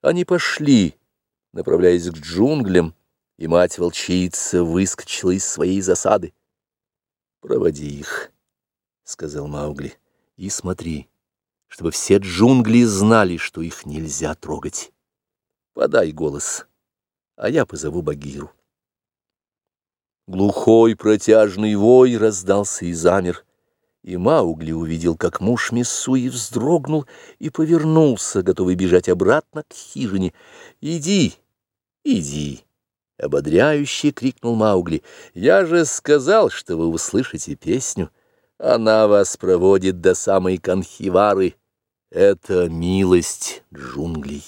Они пошли, направляясь к джунглям, и мать-волчица выскочила из своей засады. «Проводи их», — сказал Маугли, — «и смотри, чтобы все джунгли знали, что их нельзя трогать. Подай голос, а я позову Багиру». Глухой протяжный вой раздался и замер, и Маугли увидел, как муж Миссуи вздрогнул и повернулся, готовый бежать обратно к хижине. «Иди, иди!» — ободряюще крикнул Маугли. «Я же сказал, что вы услышите песню. Она вас проводит до самой Канхивары. Это милость джунглей».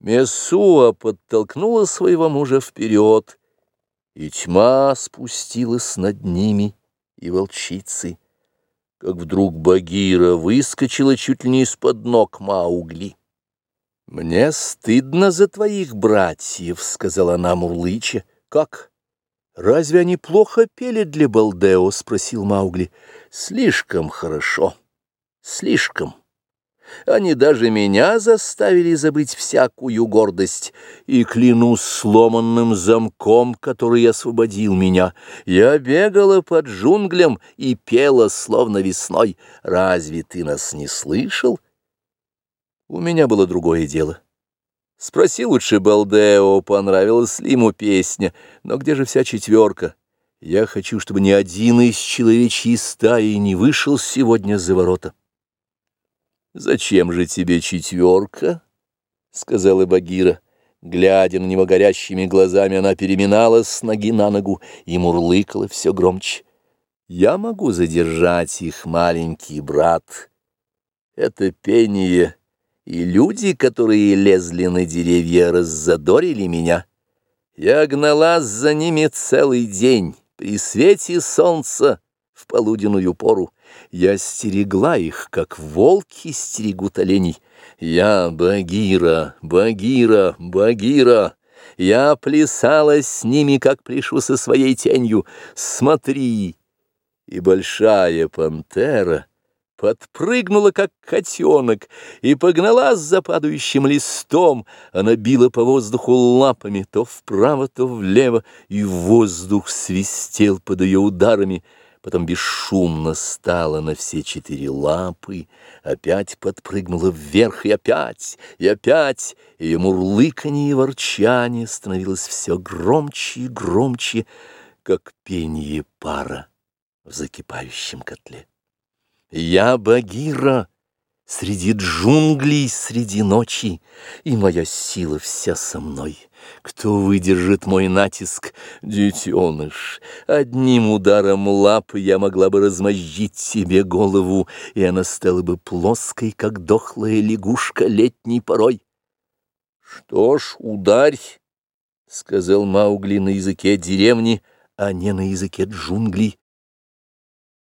Мессуа подтолкнула своего мужа вперед, и тьма спустилась над ними, и волчицы, как вдруг Багира выскочила чуть ли не из-под ног Маугли. «Мне стыдно за твоих братьев», — сказала она Мурлыча. «Как? Разве они плохо пели для Балдео?» — спросил Маугли. «Слишком хорошо. Слишком». Они даже меня заставили забыть всякую гордость, и клянусь сломанным замком, который освободил меня. Я бегала под джунглям и пела, словно весной. Разве ты нас не слышал? У меня было другое дело. Спроси лучше Балдео, понравилась ли ему песня, но где же вся четверка? Я хочу, чтобы ни один из человечьей стаи не вышел сегодня за ворота. «Зачем же тебе четверка?» — сказала Багира. Глядя на него горящими глазами, она переминалась с ноги на ногу и мурлыкала все громче. «Я могу задержать их, маленький брат. Это пение, и люди, которые лезли на деревья, раззадорили меня. Я гналась за ними целый день при свете солнца в полуденную пору. Я стерегла их, как волки стерегут оленей. Я Багира, Багира, Багира. Я плясала с ними, как пляшу со своей тенью. Смотри! И большая пантера подпрыгнула, как котенок, и погналась за падающим листом. Она била по воздуху лапами, то вправо, то влево, и воздух свистел под ее ударами — потом бесшумно стала на все четыре лапы, опять подпрыгнула вверх и опять, и опять, ее мурлыканье и ворчание становилось все громче и громче, как пение пара в закипающем котле. «Я Багира!» Среди джунглей, среди ночи, и моя сила вся со мной. Кто выдержит мой натиск, детеныш? Одним ударом лапы я могла бы размозжить себе голову, и она стала бы плоской, как дохлая лягушка летней порой. — Что ж, ударь, — сказал Маугли на языке деревни, а не на языке джунглей.